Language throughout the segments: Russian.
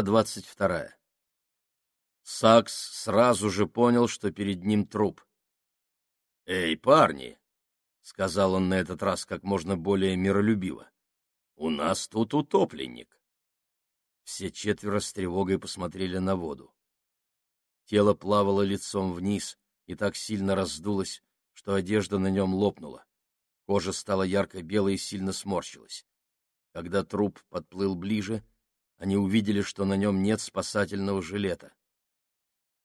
двадцать вторая. Сакс сразу же понял, что перед ним труп. — Эй, парни! — сказал он на этот раз как можно более миролюбиво. — У нас тут утопленник. Все четверо с тревогой посмотрели на воду. Тело плавало лицом вниз и так сильно раздулось, что одежда на нем лопнула. Кожа стала ярко-белой и сильно сморщилась. Когда труп подплыл ближе, они увидели, что на нем нет спасательного жилета.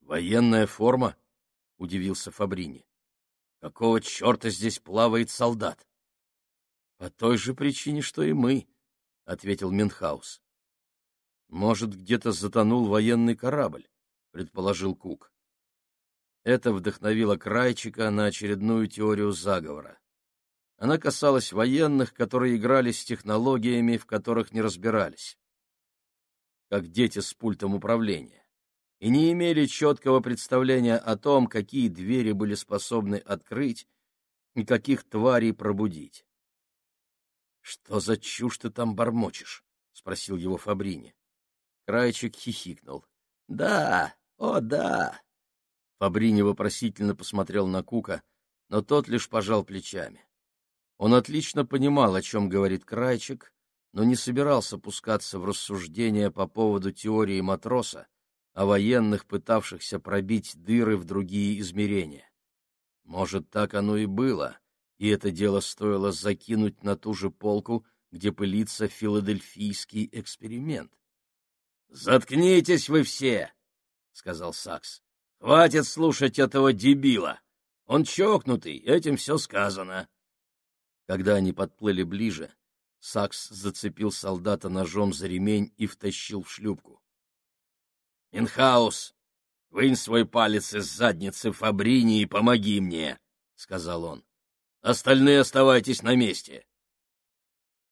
«Военная форма?» — удивился Фабрини. «Какого черта здесь плавает солдат?» «По той же причине, что и мы», — ответил Минхаус. «Может, где-то затонул военный корабль», — предположил Кук. Это вдохновило Крайчика на очередную теорию заговора. Она касалась военных, которые играли с технологиями, в которых не разбирались как дети с пультом управления, и не имели четкого представления о том, какие двери были способны открыть и каких тварей пробудить. — Что за чушь ты там бормочешь? — спросил его Фабрини. Крайчик хихикнул. — Да, о да! Фабрини вопросительно посмотрел на Кука, но тот лишь пожал плечами. Он отлично понимал, о чем говорит Крайчик, но не собирался пускаться в рассуждения по поводу теории матроса, о военных, пытавшихся пробить дыры в другие измерения. Может, так оно и было, и это дело стоило закинуть на ту же полку, где пылится филадельфийский эксперимент. — Заткнитесь вы все! — сказал Сакс. — Хватит слушать этого дебила! Он чокнутый, этим все сказано. Когда они подплыли ближе, Сакс зацепил солдата ножом за ремень и втащил в шлюпку. — Инхаус, вынь свой палец из задницы Фабрини и помоги мне, — сказал он. — Остальные оставайтесь на месте.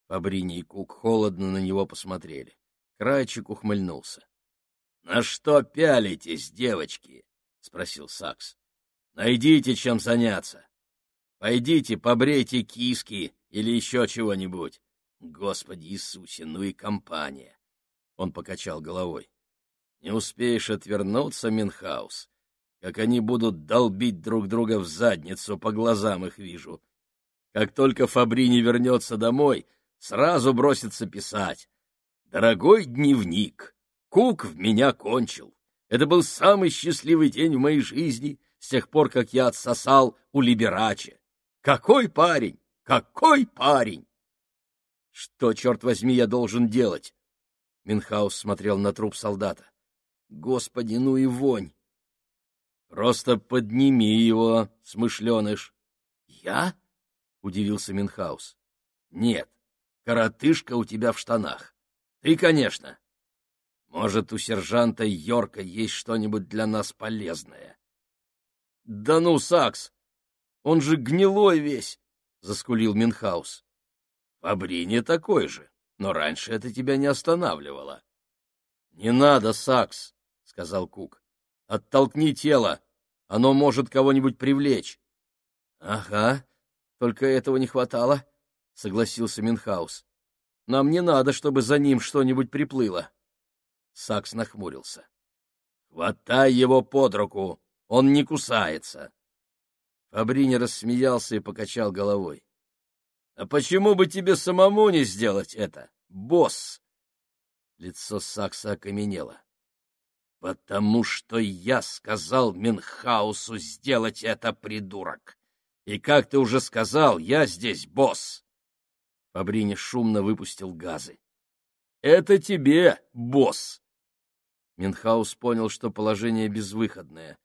Фабрини и Кук холодно на него посмотрели. Крайчик ухмыльнулся. — На что пялитесь, девочки? — спросил Сакс. — Найдите чем заняться. Пойдите побрейте киски или еще чего-нибудь. Господи Иисусе, ну и компания! Он покачал головой. Не успеешь отвернуться, Минхаус, как они будут долбить друг друга в задницу, по глазам их вижу. Как только Фабрини вернется домой, сразу бросится писать. «Дорогой дневник, Кук в меня кончил. Это был самый счастливый день в моей жизни с тех пор, как я отсосал у Либерача. Какой парень! Какой парень!» Что, черт возьми, я должен делать? Минхаус смотрел на труп солдата. Господи, ну и вонь! Просто подними его, смышленыш. Я? Удивился Минхаус. Нет, коротышка у тебя в штанах. Ты, конечно. Может, у сержанта Йорка есть что-нибудь для нас полезное? Да ну, Сакс! Он же гнилой весь! — заскулил Минхаус. Фабрини такой же, но раньше это тебя не останавливало. — Не надо, Сакс, — сказал Кук. — Оттолкни тело, оно может кого-нибудь привлечь. — Ага, только этого не хватало, — согласился Минхаус. — Нам не надо, чтобы за ним что-нибудь приплыло. Сакс нахмурился. — Хватай его под руку, он не кусается. Фабрини рассмеялся и покачал головой. А почему бы тебе самому не сделать это, босс? Лицо Сакса окаменело. Потому что я сказал Минхаусу сделать это, придурок. И как ты уже сказал, я здесь босс. Фабрини шумно выпустил газы. Это тебе, босс. Минхаус понял, что положение безвыходное.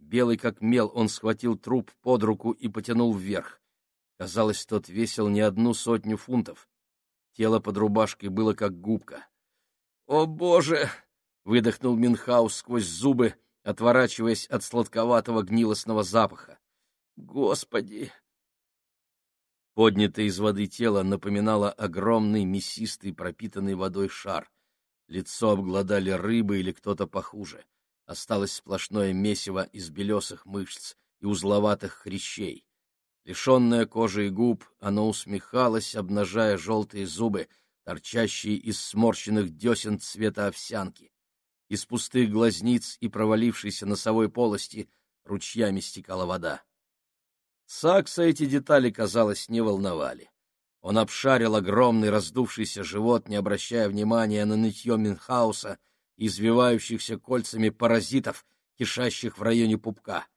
Белый как мел, он схватил труп под руку и потянул вверх. Казалось, тот весил не одну сотню фунтов. Тело под рубашкой было как губка. «О, Боже!» — выдохнул Минхаус сквозь зубы, отворачиваясь от сладковатого гнилостного запаха. «Господи!» Поднятое из воды тело напоминало огромный, мясистый, пропитанный водой шар. Лицо обглодали рыбы или кто-то похуже. Осталось сплошное месиво из белесых мышц и узловатых хрящей. Лишенное кожи и губ, оно усмехалось, обнажая желтые зубы, торчащие из сморщенных десен цвета овсянки. из пустых глазниц и провалившейся носовой полости ручьями стекала вода. Сакса эти детали, казалось, не волновали. Он обшарил огромный раздувшийся живот, не обращая внимания на нытье Минхауса извивающихся кольцами паразитов, кишащих в районе пупка.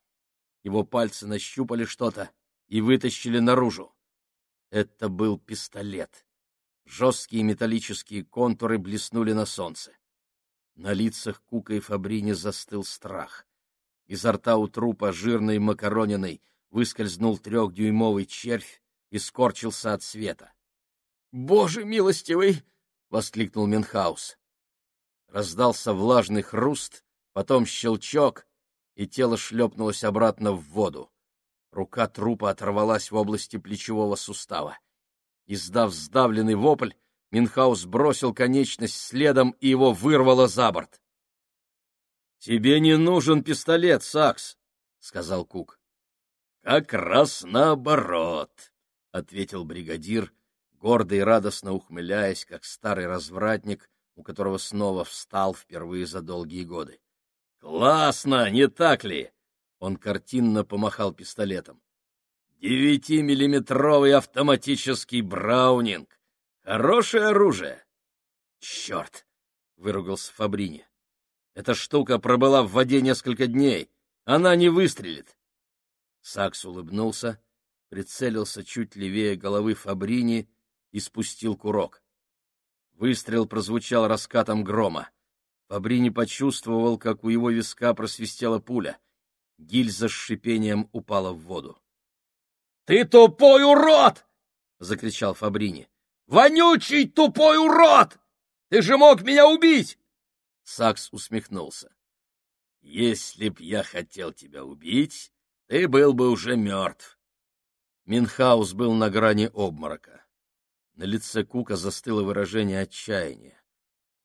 Его пальцы нащупали что-то и вытащили наружу. Это был пистолет. Жесткие металлические контуры блеснули на солнце. На лицах Кука и Фабрини застыл страх. Изо рта у трупа жирной макарониной выскользнул трехдюймовый червь и скорчился от света. — Боже милостивый! — воскликнул Менхаус. Раздался влажный хруст, потом щелчок, и тело шлепнулось обратно в воду. Рука трупа оторвалась в области плечевого сустава. Издав сдавленный вопль, Минхаус бросил конечность следом, и его вырвало за борт. — Тебе не нужен пистолет, Сакс, — сказал Кук. — Как раз наоборот, — ответил бригадир, гордо и радостно ухмыляясь, как старый развратник, у которого снова встал впервые за долгие годы. — Классно, не так ли? Он картинно помахал пистолетом. «Девятимиллиметровый автоматический браунинг! Хорошее оружие!» «Черт!» — выругался Фабрини. «Эта штука пробыла в воде несколько дней. Она не выстрелит!» Сакс улыбнулся, прицелился чуть левее головы Фабрини и спустил курок. Выстрел прозвучал раскатом грома. Фабрини почувствовал, как у его виска просвистела пуля. Гильза с шипением упала в воду. — Ты тупой урод! — закричал Фабрини. Вонючий тупой урод! Ты же мог меня убить! Сакс усмехнулся. Если б я хотел тебя убить, ты был бы уже мертв. Минхаус был на грани обморока. На лице Кука застыло выражение отчаяния.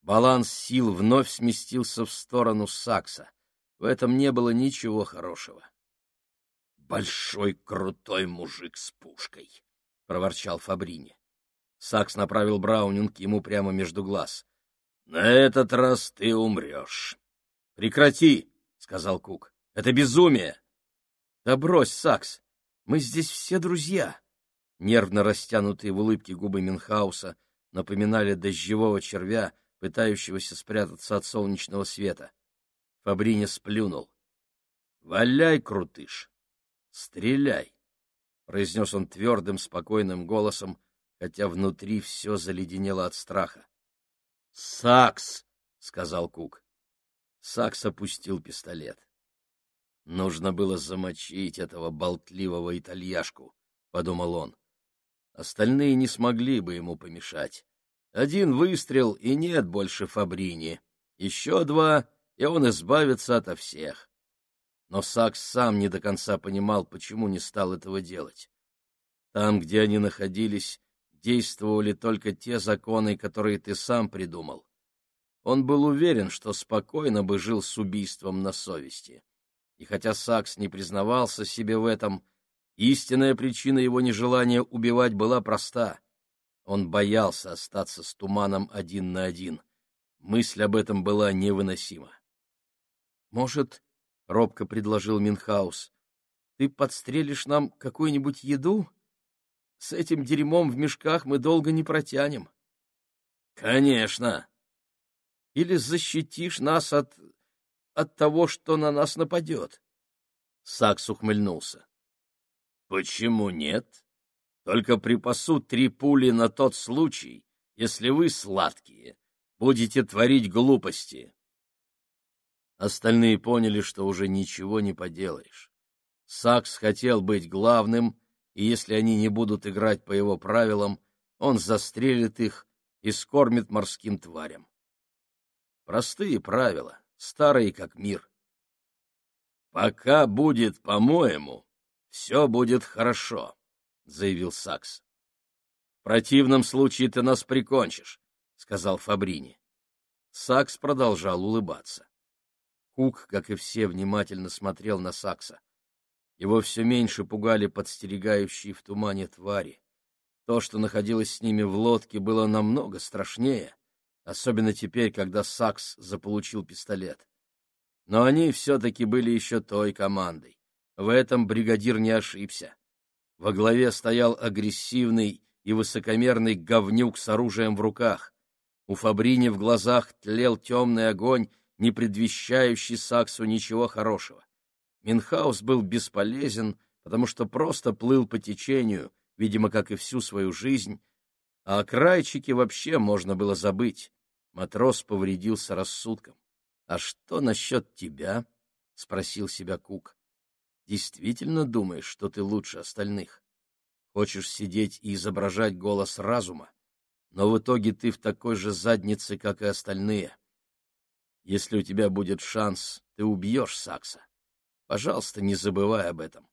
Баланс сил вновь сместился в сторону Сакса. В этом не было ничего хорошего. «Большой крутой мужик с пушкой», — проворчал Фабрини. Сакс направил Браунинг ему прямо между глаз. — На этот раз ты умрешь. — Прекрати, — сказал Кук. — Это безумие. — Да брось, Сакс, мы здесь все друзья. Нервно растянутые в улыбке губы Минхауса напоминали дождевого червя, пытающегося спрятаться от солнечного света. Фабриня сплюнул. — Валяй, крутыш! Стреляй! — произнес он твердым, спокойным голосом, хотя внутри все заледенело от страха. «Сакс!» — сказал Кук. Сакс опустил пистолет. «Нужно было замочить этого болтливого итальяшку», — подумал он. Остальные не смогли бы ему помешать. Один выстрел, и нет больше Фабрини. Еще два, и он избавится ото всех. Но Сакс сам не до конца понимал, почему не стал этого делать. Там, где они находились, действовали только те законы, которые ты сам придумал. Он был уверен, что спокойно бы жил с убийством на совести. И хотя Сакс не признавался себе в этом, истинная причина его нежелания убивать была проста. Он боялся остаться с туманом один на один. Мысль об этом была невыносима. «Может, — робко предложил Минхаус, — ты подстрелишь нам какую-нибудь еду?» С этим дерьмом в мешках мы долго не протянем. — Конечно. Или защитишь нас от... от того, что на нас нападет. Сакс ухмыльнулся. — Почему нет? Только припасу три пули на тот случай, если вы, сладкие, будете творить глупости. Остальные поняли, что уже ничего не поделаешь. Сакс хотел быть главным и если они не будут играть по его правилам, он застрелит их и скормит морским тварям. Простые правила, старые как мир. «Пока будет, по-моему, все будет хорошо», — заявил Сакс. «В противном случае ты нас прикончишь», — сказал Фабрини. Сакс продолжал улыбаться. Кук, как и все, внимательно смотрел на Сакса. Его все меньше пугали подстерегающие в тумане твари. То, что находилось с ними в лодке, было намного страшнее. особенно теперь, когда Сакс заполучил пистолет. Но они все-таки были еще той командой. В этом бригадир не ошибся. Во главе стоял агрессивный и высокомерный говнюк с оружием в руках. У Фабрини в глазах тлел темный огонь, не предвещающий Саксу ничего хорошего. Минхаус был бесполезен, потому что просто плыл по течению, видимо, как и всю свою жизнь, а о крайчике вообще можно было забыть. Матрос повредился рассудком. — А что насчет тебя? — спросил себя Кук. — Действительно думаешь, что ты лучше остальных? Хочешь сидеть и изображать голос разума, но в итоге ты в такой же заднице, как и остальные. Если у тебя будет шанс, ты убьешь Сакса. Пожалуйста, не забывай об этом.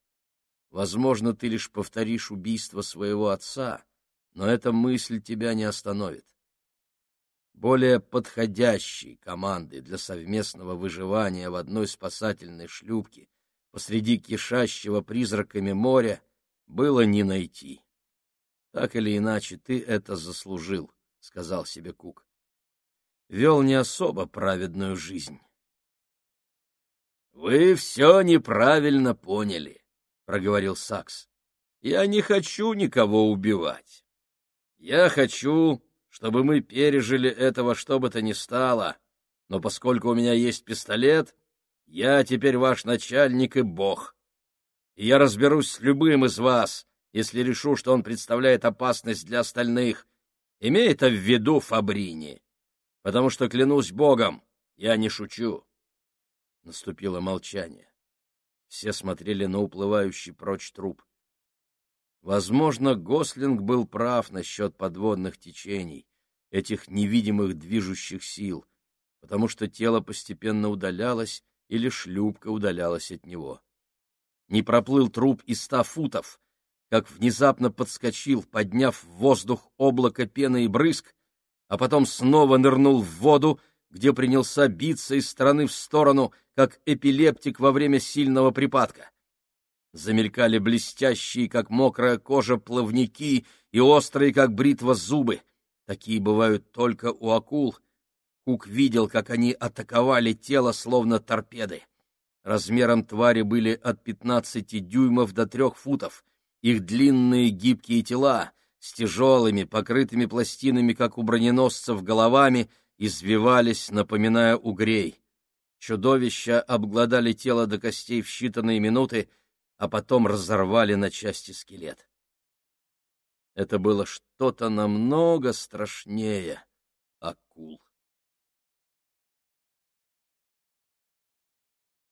Возможно, ты лишь повторишь убийство своего отца, но эта мысль тебя не остановит. Более подходящей команды для совместного выживания в одной спасательной шлюпке посреди кишащего призраками моря было не найти. Так или иначе, ты это заслужил, — сказал себе Кук. Вел не особо праведную жизнь. — Вы все неправильно поняли, — проговорил Сакс. — Я не хочу никого убивать. Я хочу, чтобы мы пережили этого что бы то ни стало, но поскольку у меня есть пистолет, я теперь ваш начальник и бог. И я разберусь с любым из вас, если решу, что он представляет опасность для остальных. Имей это в виду, Фабрини, потому что, клянусь богом, я не шучу. Наступило молчание. Все смотрели на уплывающий прочь труп. Возможно, Гослинг был прав насчет подводных течений, этих невидимых движущих сил, потому что тело постепенно удалялось или шлюпка удалялась от него. Не проплыл труп и ста футов, как внезапно подскочил, подняв в воздух облако пены и брызг, а потом снова нырнул в воду, где принялся биться из стороны в сторону, как эпилептик во время сильного припадка. Замелькали блестящие, как мокрая кожа, плавники и острые, как бритва, зубы. Такие бывают только у акул. Кук видел, как они атаковали тело, словно торпеды. Размером твари были от пятнадцати дюймов до трех футов. Их длинные гибкие тела с тяжелыми, покрытыми пластинами, как у броненосцев, головами — извивались, напоминая угрей. Чудовища обглодали тело до костей в считанные минуты, а потом разорвали на части скелет. Это было что-то намного страшнее акул.